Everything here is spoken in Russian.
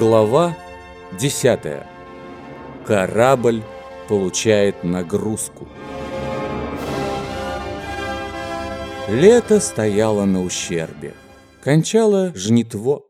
Глава 10. Корабль получает нагрузку. Лето стояло на ущербе. Кончало жнитво.